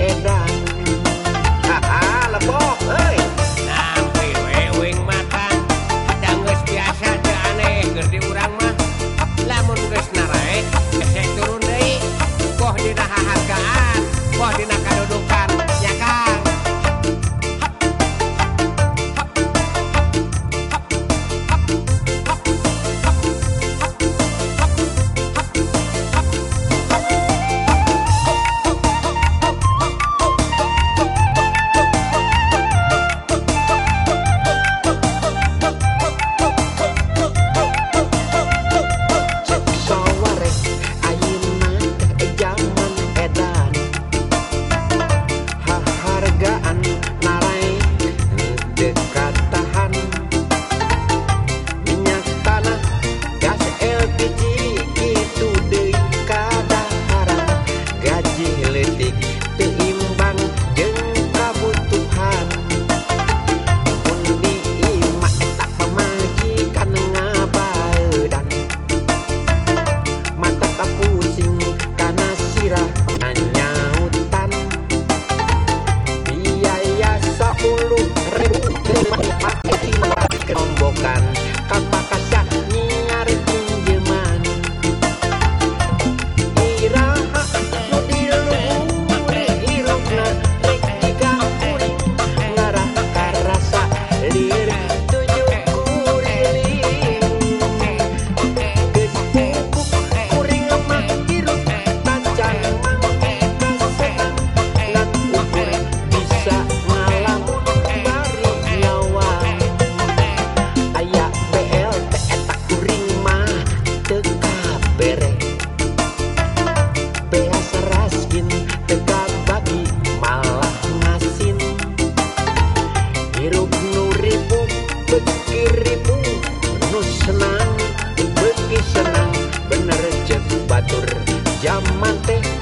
and I kekiribu nu senang beki senang bener jago batur jamante.